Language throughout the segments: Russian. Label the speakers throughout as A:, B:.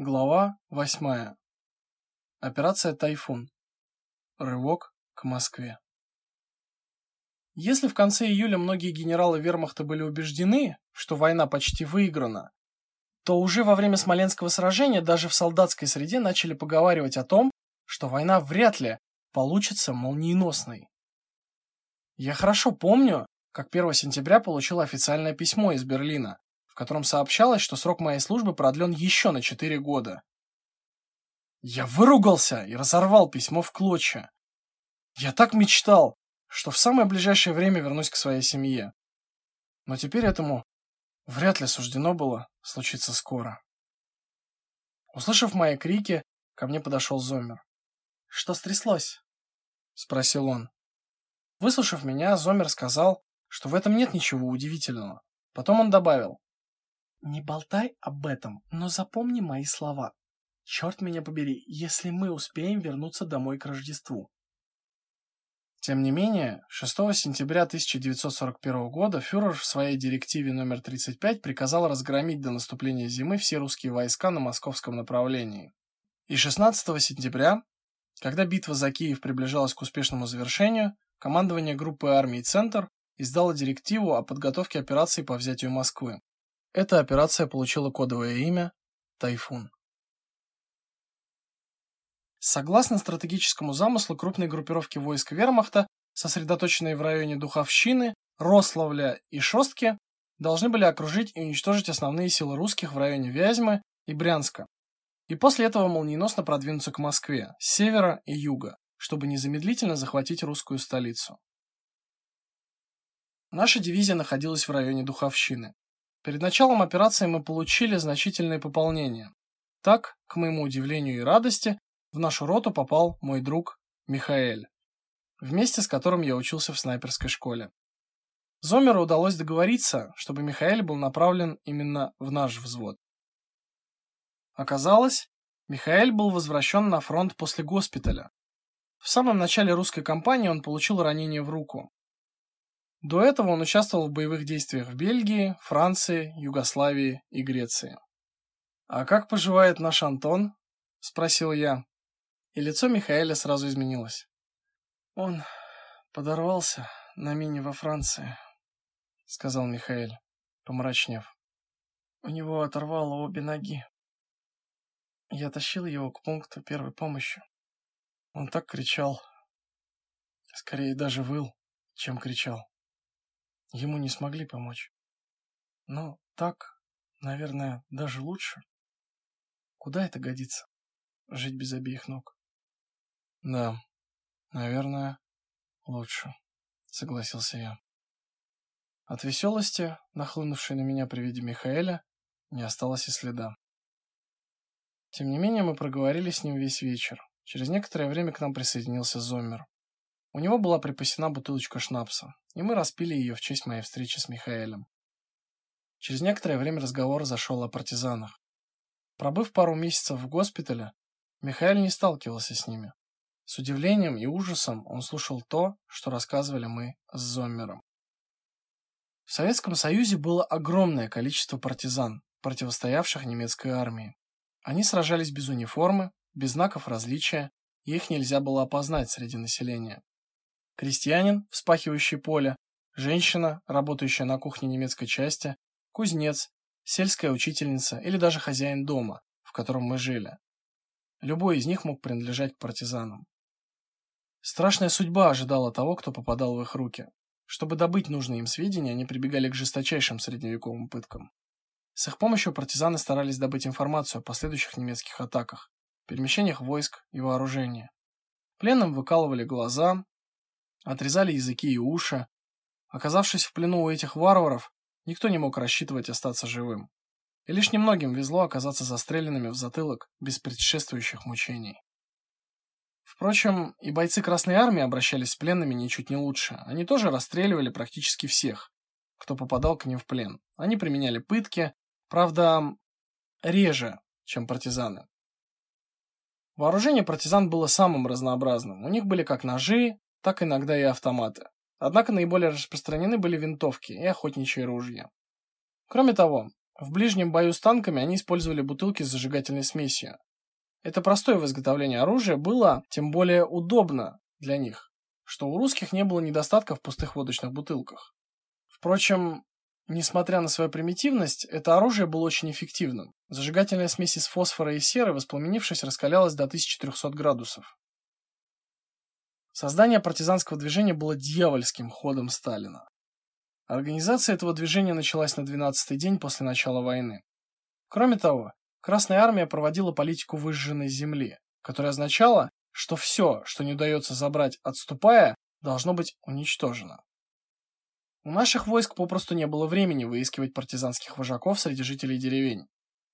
A: Глава восьмая. Операция Тайфун. Рывок к Москве. Если в конце июля многие генералы Вермахта были убеждены, что война почти выиграна, то уже во время Смоленского сражения даже в солдатской среде начали поговаривать о том, что война вряд ли получится молниеносной. Я хорошо помню, как 1 сентября получил официальное письмо из Берлина, котором сообщалось, что срок моей службы продлен еще на 4 года. Я выругался и разорвал письмо в клочья. Я так мечтал, что в самое ближайшее время вернусь к своей семье. Но теперь этому вряд ли суждено было случиться скоро. Услышав мои крики, ко мне подошел Зомер. Что стряслось? спросил он. Выслушав меня, Зомер сказал, что в этом нет ничего удивительного. Потом он добавил: не болтай об этом, но запомни мои слова. Черт меня побери, если мы успеем вернуться домой к Рождеству. Тем не менее, 6 сентября 1941 года фюрер в своей директиве номер 35 приказал разгромить до наступления зимы все русские войска на московском направлении. И 16 сентября, когда битва за Киев приближалась к успешному завершению, командование группы армий Центр издало директиву о подготовке операции по взятию Москвы. Эта операция получила кодовое имя Тайфун. Согласно стратегическому замыслу крупной группировки войск Вермахта, сосредоточенные в районе Духовщины, Рославля и Шостки, должны были окружить и уничтожить основные силы русских в районе Вязьмы и Брянска. И после этого молниеносно продвинуться к Москве с севера и юга, чтобы незамедлительно захватить русскую столицу. Наша дивизия находилась в районе Духовщины. Перед началом операции мы получили значительное пополнение. Так, к моему удивлению и радости, в нашу роту попал мой друг Михаэль, вместе с которым я учился в снайперской школе. Зомеру удалось договориться, чтобы Михаэль был направлен именно в наш взвод. Оказалось, Михаэль был возвращен на фронт после госпиталя. В самом начале русской кампании он получил ранение в руку. До этого он участвовал в боевых действиях в Бельгии, Франции, Югославии и Греции. А как поживает наш Антон? спросил я. И лицо Михаэля сразу изменилось. Он подорвался на мине во Франции, сказал Михаэль, помрачнев. У него оторвало обе ноги. Я тащил его к пункту первой помощи. Он так кричал, скорее даже выл, чем кричал. Ему не смогли помочь. Но так, наверное, даже лучше. Куда это годится? Жить без обеих ног. Да, наверное, лучше, согласился я. От веселости, нахлынувшей на меня при виде Михаэля, не осталось и следа. Тем не менее, мы проговорили с ним весь вечер. Через некоторое время к нам присоединился Зоммер. У него была припасена бутылочка шнапса, и мы распили ее в честь моей встречи с Михаэлем. Через некоторое время разговор зашел о партизанах. Пробыв пару месяцев в госпитале, Михаил не сталкивался с ними. С удивлением и ужасом он слушал то, что рассказывали мы с Зоммером. В Советском Союзе было огромное количество партизан, противостоявших немецкой армии. Они сражались без униформы, без знаков различия, их нельзя было опознать среди населения крестьянин, вспахивающий поле, женщина, работающая на кухне немецкой части, кузнец, сельская учительница или даже хозяин дома, в котором мы жили. Любой из них мог принадлежать к партизанам. Страшная судьба ожидала того, кто попадал в их руки. Чтобы добыть нужные им сведения, они прибегали к жесточайшим средневековым пыткам. С их помощью партизаны старались добыть информацию о последующих немецких атаках, перемещениях войск и вооружения. Пленным выкалывали глаза, отрезали языки и уши. Оказавшись в плену у этих варваров, никто не мог рассчитывать остаться живым. И лишь немногим везло оказаться застреленными в затылок без предшествующих мучений. Впрочем, и бойцы Красной армии обращались с пленными ничуть не лучше. Они тоже расстреливали практически всех, кто попадал к ним в плен. Они применяли пытки, правда, реже, чем партизаны. Вооружение партизан было самым разнообразным. У них были как ножи, так иногда и автоматы. Однако наиболее распространены были винтовки и охотничьи ружья. Кроме того, В ближнем бою с танками они использовали бутылки с зажигательной смесью. Это простое в изготовлении оружие было тем более удобно для них, что у русских не было недостатка в пустых водочных бутылках. Впрочем, несмотря на свою примитивность, это оружие было очень эффективным. Зажигательная смесь из фосфора и серы, воспламенившись, раскалялась до 1300 градусов. Создание партизанского движения было дьявольским ходом Сталина. Организация этого движения началась на 12-й день после начала войны. Кроме того, Красная армия проводила политику выжженной земли, которая означала, что все, что не удается забрать, отступая, должно быть уничтожено. У наших войск попросту не было времени выискивать партизанских вожаков среди жителей деревень.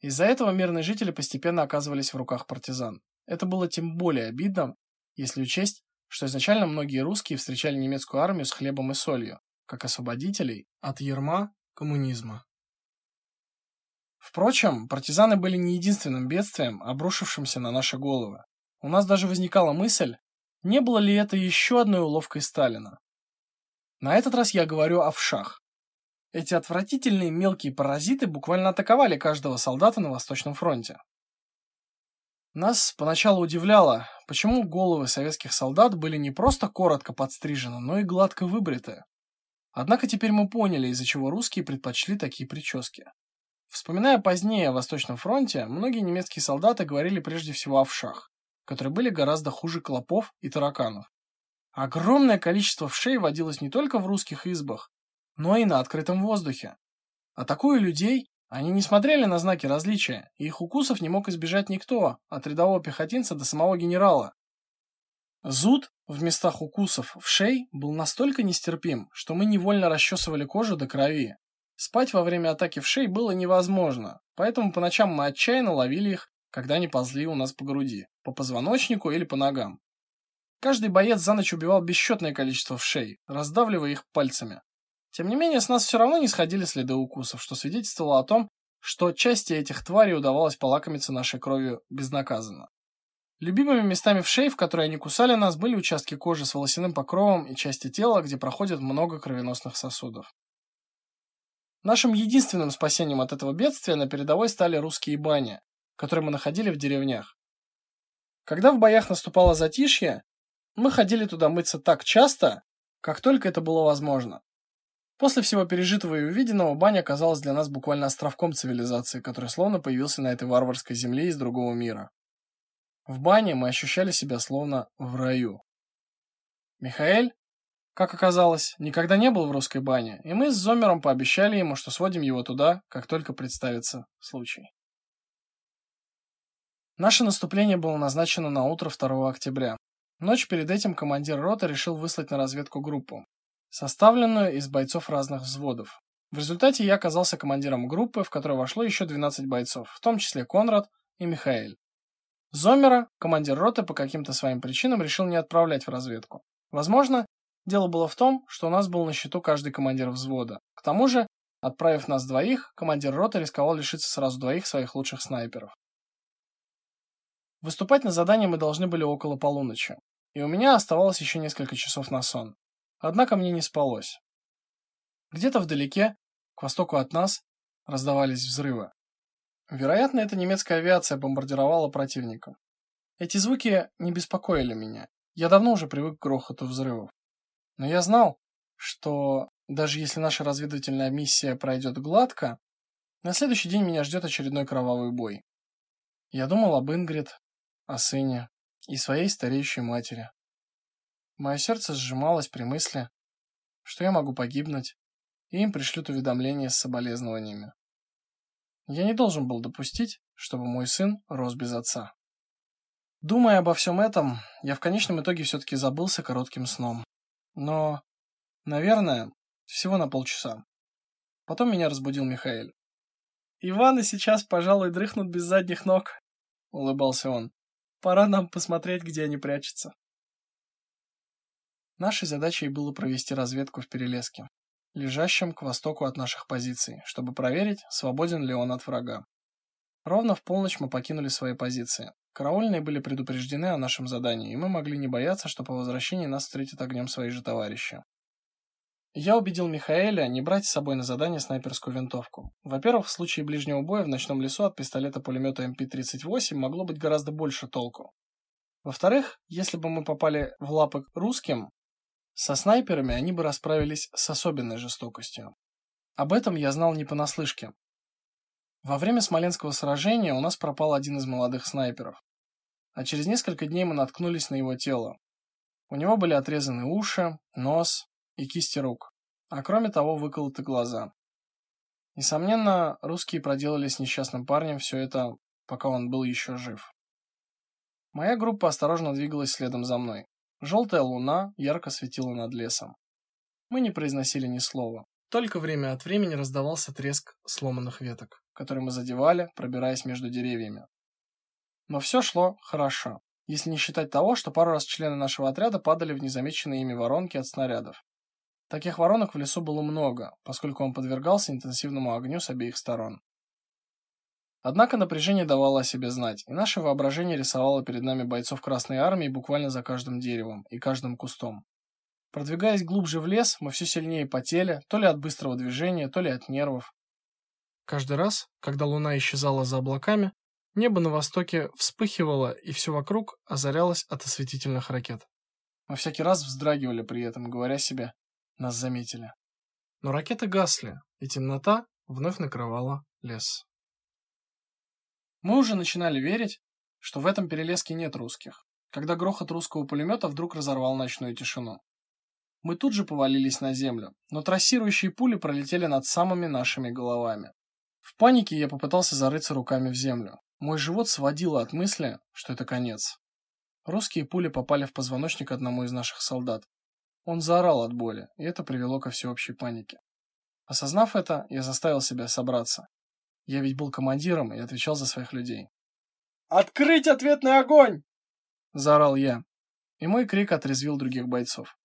A: Из-за этого мирные жители постепенно оказывались в руках партизан. Это было тем более обидно, если учесть, что изначально многие русские встречали немецкую армию с хлебом и солью, как освободителей от ярма коммунизма. Впрочем, партизаны были не единственным бедствием, обрушившимся на наши головы. У нас даже возникала мысль, не было ли это еще одной уловкой Сталина. На этот раз я говорю о вшах. Эти отвратительные мелкие паразиты буквально атаковали каждого солдата на Восточном фронте. Нас поначалу удивляло, почему головы советских солдат были не просто коротко подстрижены, но и гладко выбриты. Однако теперь мы поняли, из-за чего русские предпочли такие прически. Вспоминая позднее о Восточном фронте, многие немецкие солдаты говорили прежде всего о вшах, которые были гораздо хуже клопов и тараканов. Огромное количество вшей водилось не только в русских избах, но и на открытом воздухе. Атакуя людей, они не смотрели на знаки различия, и их укусов не мог избежать никто, от рядового пехотинца до самого генерала. Зуд в местах укусов вшей был настолько нестерпим, что мы невольно расчесывали кожу до крови. Спать во время атаки в шей было невозможно, поэтому по ночам мы отчаянно ловили их, когда они ползли у нас по груди, по позвоночнику или по ногам. Каждый боец за ночь убивал бесчетное количество вшей, раздавливая их пальцами. Тем не менее, с нас все равно не сходили следы укусов, что свидетельствовало о том, что части этих тварей удавалось полакомиться нашей кровью безнаказанно. Любимыми местами вшей, в которые они кусали нас, были участки кожи с волосяным покровом и части тела, где проходит много кровеносных сосудов. Нашим единственным спасением от этого бедствия на передовой стали русские бани, которые мы находили в деревнях. Когда в боях наступало затишье, мы ходили туда мыться так часто, как только это было возможно. После всего пережитого и увиденного баня оказалась для нас буквально островком цивилизации, который словно появился на этой варварской земле из другого мира. В бане мы ощущали себя словно в раю. Михаэль как оказалось, никогда не был в русской бане, и мы с Зомером пообещали ему, что сводим его туда, как только представится случай. Наше наступление было назначено на утро 2 октября. Ночь перед этим командир роты решил выслать на разведку группу, составленную из бойцов разных взводов. В результате я оказался командиром группы, в которой вошло еще 12 бойцов, в том числе Конрад и Михаэль. Зомера командир роты по каким-то своим причинам решил не отправлять в разведку. Возможно, Дело было в том, что у нас был на счету каждый командир взвода. К тому же, отправив нас двоих, командир роты рисковал лишиться сразу двоих своих лучших снайперов. Выступать на задании мы должны были около полуночи, и у меня оставалось еще несколько часов на сон. Однако мне не спалось. Где-то вдалеке, к востоку от нас, раздавались взрывы. Вероятно, это немецкая авиация бомбардировала противника. Эти звуки не беспокоили меня. Я давно уже привык к грохоту взрывов. Но я знал, что даже если наша разведывательная миссия пройдет гладко, на следующий день меня ждет очередной кровавый бой. Я думал об Ингрид, о сыне и своей стареющей матери. Мое сердце сжималось при мысли, что я могу погибнуть, и им пришлют уведомление с соболезнованиями. Я не должен был допустить, чтобы мой сын рос без отца. Думая обо всем этом, я в конечном итоге все-таки забылся коротким сном. Но, наверное, всего на полчаса. Потом меня разбудил Михаил. «Иваны сейчас, пожалуй, дрыхнут без задних ног», — улыбался он. «Пора нам посмотреть, где они прячутся». Нашей задачей было провести разведку в Перелеске, лежащем к востоку от наших позиций, чтобы проверить, свободен ли он от врага. Ровно в полночь мы покинули свои позиции. Караульные были предупреждены о нашем задании, и мы могли не бояться, что по возвращении нас встретят огнем свои же товарищи. Я убедил Михаэля не брать с собой на задание снайперскую винтовку. Во-первых, в случае ближнего боя в ночном лесу от пистолета-пулемета МП-38 могло быть гораздо больше толку. Во-вторых, если бы мы попали в лапы к русским, со снайперами они бы расправились с особенной жестокостью. Об этом я знал не понаслышке. Во время Смоленского сражения у нас пропал один из молодых снайперов. А через несколько дней мы наткнулись на его тело. У него были отрезаны уши, нос, и кисти рук, а кроме того выколоты глаза. Несомненно, русские проделали с несчастным парнем все это, пока он был еще жив. Моя группа осторожно двигалась следом за мной. Желтая луна ярко светила над лесом. Мы не произносили ни слова. Только время от времени раздавался треск сломанных веток, которые мы задевали, пробираясь между деревьями. Но все шло хорошо, если не считать того, что пару раз члены нашего отряда падали в незамеченные ими воронки от снарядов. Таких воронок в лесу было много, поскольку он подвергался интенсивному огню с обеих сторон. Однако напряжение давало о себе знать, и наше воображение рисовало перед нами бойцов Красной армии буквально за каждым деревом и каждым кустом. Продвигаясь глубже в лес, мы все сильнее потели, то ли от быстрого движения, то ли от нервов. Каждый раз, когда луна исчезала за облаками, небо на востоке вспыхивало, и все вокруг озарялось от осветительных ракет. Мы всякий раз вздрагивали при этом, говоря себе: нас заметили. Но ракеты гасли, и темнота вновь накрывала лес. Мы уже начинали верить, что в этом перелеске нет русских, когда грохот русского пулемета вдруг разорвал ночную тишину. Мы тут же повалились на землю, но трассирующие пули пролетели над самыми нашими головами. В панике я попытался зарыться руками в землю. Мой живот сводило от мысли, что это конец. Русские пули попали в позвоночник одному из наших солдат, он заорал от боли, и это привело ко всеобщей панике. Осознав это, я заставил себя собраться. Я ведь был командиром и отвечал за своих людей. «Открыть ответный огонь!» – заорал я, и мой крик отрезвил других бойцов.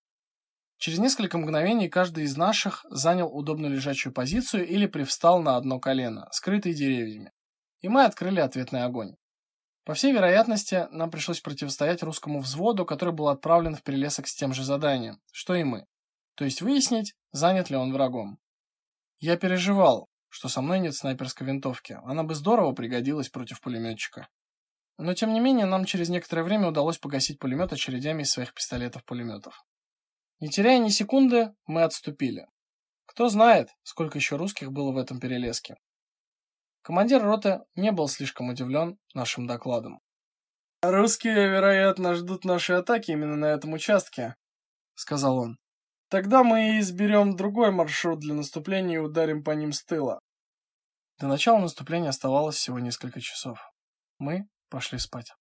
A: Через несколько мгновений каждый из наших занял удобную лежачую позицию или привстал на одно колено, скрытый деревьями, и мы открыли ответный огонь. По всей вероятности, нам пришлось противостоять русскому взводу, который был отправлен в перелесок с тем же заданием, что и мы. То есть выяснить, занят ли он врагом. Я переживал, что со мной нет снайперской винтовки. Она бы здорово пригодилась против пулеметчика. Но тем не менее, нам через некоторое время удалось погасить пулемет очередями из своих пистолетов-пулеметов. Не теряя ни секунды, мы отступили. Кто знает, сколько еще русских было в этом перелеске. Командир роты не был слишком удивлен нашим докладом. Русские, вероятно, ждут нашей атаки именно на этом участке, сказал он. Тогда мы изберем другой маршрут для наступления и ударим по ним с тыла. До начала наступления оставалось всего несколько часов. Мы пошли спать.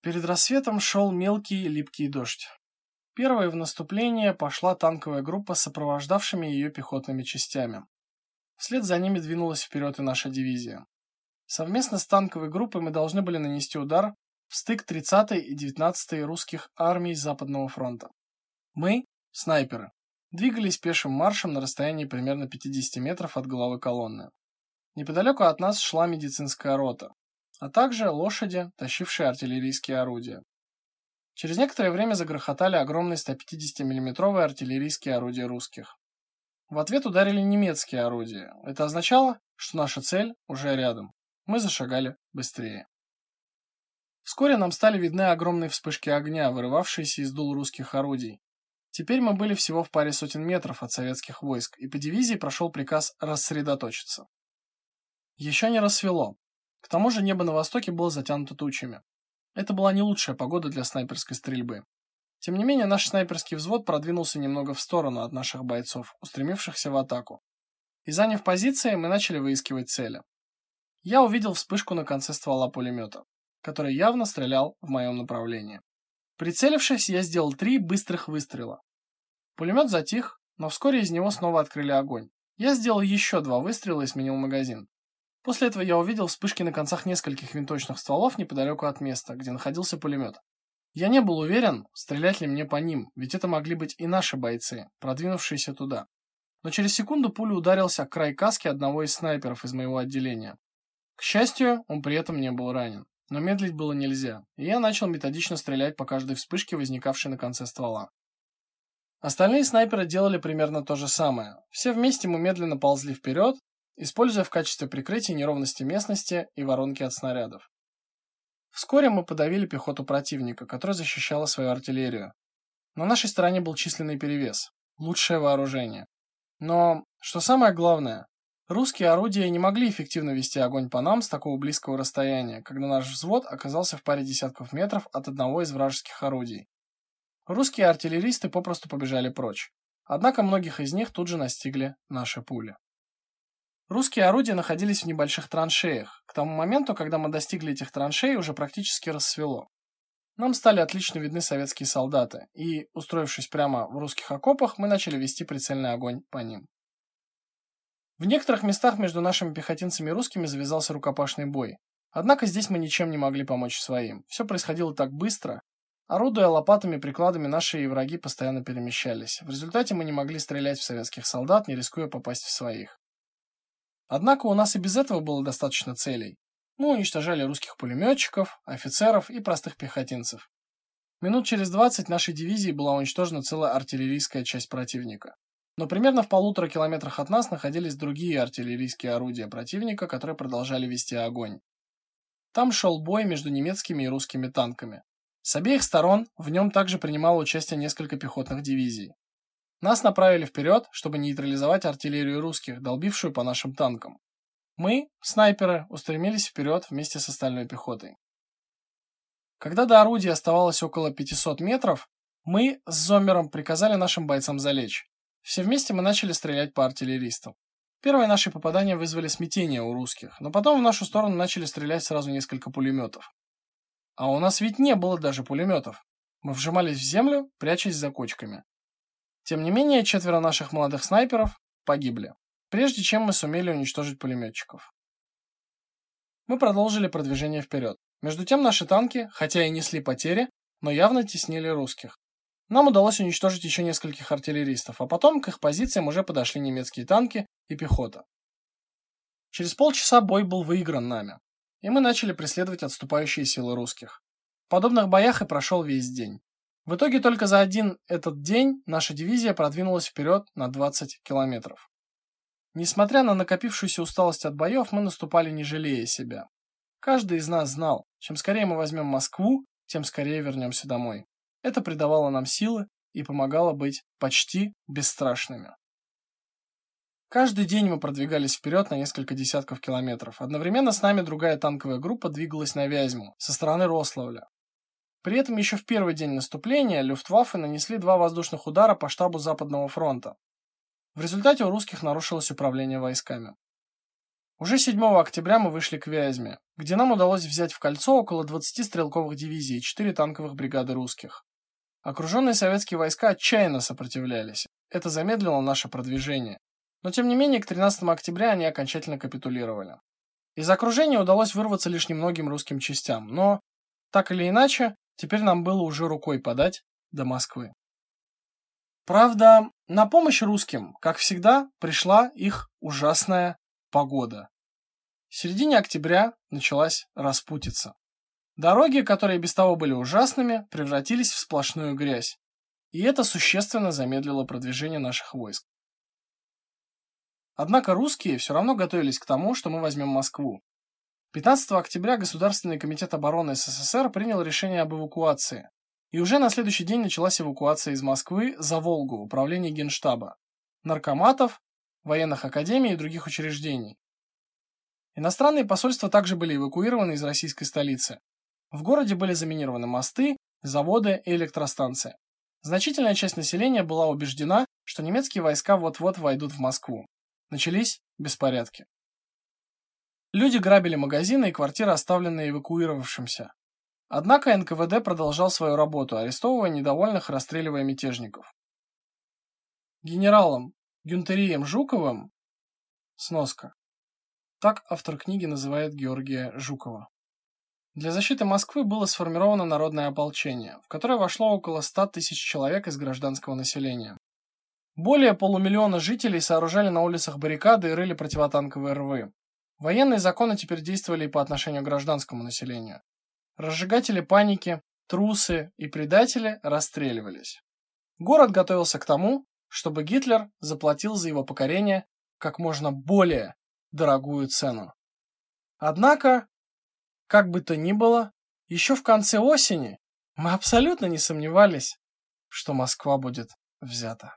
A: Перед рассветом шел мелкий липкий дождь. Первой в наступление пошла танковая группа с сопровождавшими ее пехотными частями. Вслед за ними двинулась вперед и наша дивизия. Совместно с танковой группой мы должны были нанести удар в стык 30-й и 19-й русских армий Западного фронта. Мы, снайперы, двигались пешим маршем на расстоянии примерно 50 метров от головы колонны. Неподалеку от нас шла медицинская рота, а также лошади, тащившие артиллерийские орудия. Через некоторое время загрохотали огромные 150 миллиметровые артиллерийские орудия русских. В ответ ударили немецкие орудия. Это означало, что наша цель уже рядом. Мы зашагали быстрее. Вскоре нам стали видны огромные вспышки огня, вырывавшиеся из дул русских орудий. Теперь мы были всего в паре сотен метров от советских войск, и по дивизии прошел приказ рассредоточиться. Еще не рассвело. К тому же небо на востоке было затянуто тучами. Это была не лучшая погода для снайперской стрельбы. Тем не менее, наш снайперский взвод продвинулся немного в сторону от наших бойцов, устремившихся в атаку. И заняв позиции, мы начали выискивать цели. Я увидел вспышку на конце ствола пулемета, который явно стрелял в моем направлении. Прицелившись, я сделал три быстрых выстрела. Пулемет затих, но вскоре из него снова открыли огонь. Я сделал еще два выстрела и сменил магазин. После этого я увидел вспышки на концах нескольких винтовочных стволов неподалеку от места, где находился пулемет. Я не был уверен, стрелять ли мне по ним, ведь это могли быть и наши бойцы, продвинувшиеся туда. Но через секунду пуля ударился о край каски одного из снайперов из моего отделения. К счастью, он при этом не был ранен, но медлить было нельзя, и я начал методично стрелять по каждой вспышке, возникавшей на конце ствола. Остальные снайперы делали примерно то же самое. Все вместе мы медленно ползли вперед, используя в качестве прикрытия неровности местности и воронки от снарядов. Вскоре мы подавили пехоту противника, которая защищала свою артиллерию. На нашей стороне был численный перевес, лучшее вооружение. Но, что самое главное, русские орудия не могли эффективно вести огонь по нам с такого близкого расстояния, когда наш взвод оказался в паре десятков метров от одного из вражеских орудий. Русские артиллеристы попросту побежали прочь. Однако многих из них тут же настигли наши пули. Русские орудия находились в небольших траншеях. К тому моменту, когда мы достигли этих траншей, уже практически рассвело. Нам стали отлично видны советские солдаты, и, устроившись прямо в русских окопах, мы начали вести прицельный огонь по ним. В некоторых местах между нашими пехотинцами и русскими завязался рукопашный бой. Однако здесь мы ничем не могли помочь своим. Все происходило так быстро. Орудуя лопатами, прикладами, наши враги постоянно перемещались. В результате мы не могли стрелять в советских солдат, не рискуя попасть в своих. Однако у нас и без этого было достаточно целей. Мы уничтожали русских пулеметчиков, офицеров и простых пехотинцев. Минут через 20 нашей дивизии была уничтожена целая артиллерийская часть противника. Но примерно в полутора километрах от нас находились другие артиллерийские орудия противника, которые продолжали вести огонь. Там шел бой между немецкими и русскими танками. С обеих сторон в нем также принимало участие несколько пехотных дивизий. Нас направили вперед, чтобы нейтрализовать артиллерию русских, долбившую по нашим танкам. Мы, снайперы, устремились вперед вместе с остальной пехотой. Когда до орудия оставалось около 500 метров, мы с Зоммером приказали нашим бойцам залечь. Все вместе мы начали стрелять по артиллеристам. Первые наши попадания вызвали смятение у русских, но потом в нашу сторону начали стрелять сразу несколько пулеметов. А у нас ведь не было даже пулеметов. Мы вжимались в землю, прячась за кочками. Тем не менее, четверо наших молодых снайперов погибли, прежде чем мы сумели уничтожить пулеметчиков. Мы продолжили продвижение вперед. Между тем наши танки, хотя и несли потери, но явно теснили русских. Нам удалось уничтожить еще нескольких артиллеристов, а потом к их позициям уже подошли немецкие танки и пехота. Через полчаса бой был выигран нами, и мы начали преследовать отступающие силы русских. Подобных боях и прошел весь день. В итоге только за один этот день наша дивизия продвинулась вперед на 20 километров. Несмотря на накопившуюся усталость от боев, мы наступали не жалея себя. Каждый из нас знал, чем скорее мы возьмем Москву, тем скорее вернемся домой. Это придавало нам силы и помогало быть почти бесстрашными. Каждый день мы продвигались вперед на несколько десятков километров. Одновременно с нами другая танковая группа двигалась на Вязьму со стороны Рославля. При этом еще в первый день наступления Люфтваффе нанесли два воздушных удара по штабу Западного фронта. В результате у русских нарушилось управление войсками. Уже 7 октября мы вышли к Вязьме, где нам удалось взять в кольцо около 20 стрелковых дивизий и 4 танковых бригады русских. Окруженные советские войска отчаянно сопротивлялись. Это замедлило наше продвижение. Но тем не менее, к 13 октября они окончательно капитулировали. Из окружения удалось вырваться лишь немногим русским частям, но так или иначе, Теперь нам было уже рукой подать до Москвы. Правда, на помощь русским, как всегда, пришла их ужасная погода. В середине октября началась распутица. Дороги, которые без того были ужасными, превратились в сплошную грязь, и это существенно замедлило продвижение наших войск. Однако русские все равно готовились к тому, что мы возьмем Москву, 15 октября Государственный комитет обороны СССР принял решение об эвакуации. И уже на следующий день началась эвакуация из Москвы за Волгу, управление Генштаба, наркоматов, военных академий и других учреждений. Иностранные посольства также были эвакуированы из российской столицы. В городе были заминированы мосты, заводы и электростанции. Значительная часть населения была убеждена, что немецкие войска вот-вот войдут в Москву. Начались беспорядки. Люди грабили магазины и квартиры, оставленные эвакуировавшимся. Однако НКВД продолжал свою работу, арестовывая недовольных и расстреливая мятежников. Генералом Гюнтерием Жуковым сноска. Так автор книги называет Георгия Жукова. Для защиты Москвы было сформировано народное ополчение, в которое вошло около 100 тысяч человек из гражданского населения. Более полумиллиона жителей сооружали на улицах баррикады и рыли противотанковые рвы. Военные законы теперь действовали и по отношению к гражданскому населению. Разжигатели паники, трусы и предатели расстреливались. Город готовился к тому, чтобы Гитлер заплатил за его покорение как можно более дорогую цену. Однако, как бы то ни было, еще в конце осени мы абсолютно не сомневались, что Москва будет взята.